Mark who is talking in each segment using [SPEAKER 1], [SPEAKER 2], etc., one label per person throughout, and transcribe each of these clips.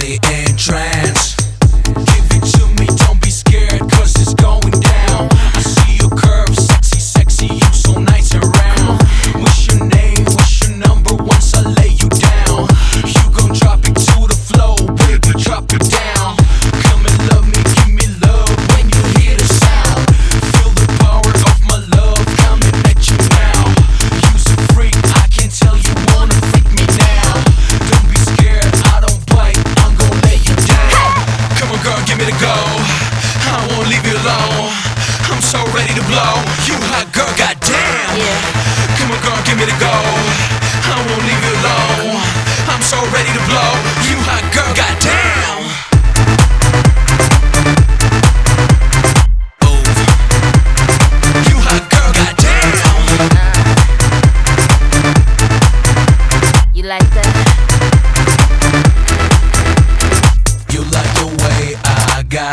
[SPEAKER 1] body in trance. Give me the go. I won't leave you alone. I'm so ready to blow. You hot girl, goddamn.
[SPEAKER 2] Yeah.
[SPEAKER 1] Come on, girl, give me the go. I won't leave you alone. I'm so ready to blow. You hot girl,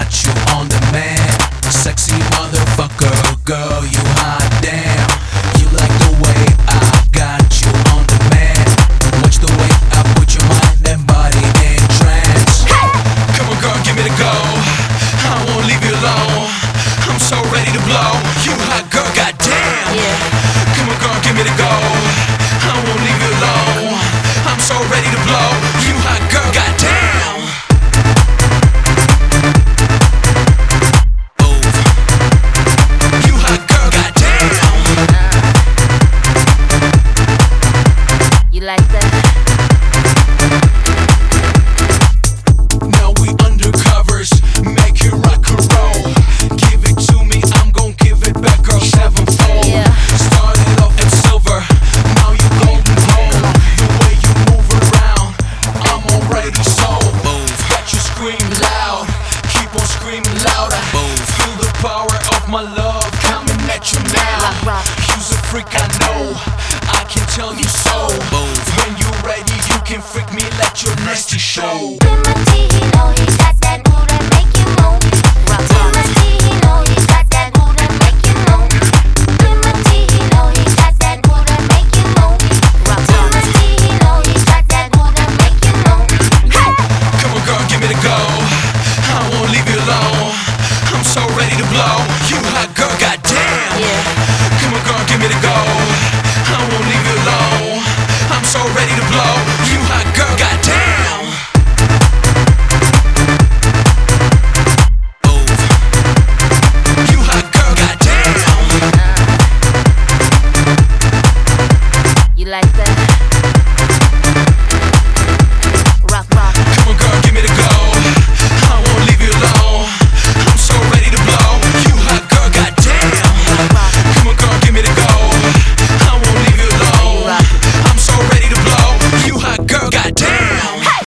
[SPEAKER 1] got screaming louder. Move. Feel the power of my love coming at you now. You's a freak, I know. I can tell you so. Move. When you're ready, you can freak me, let your nasty show.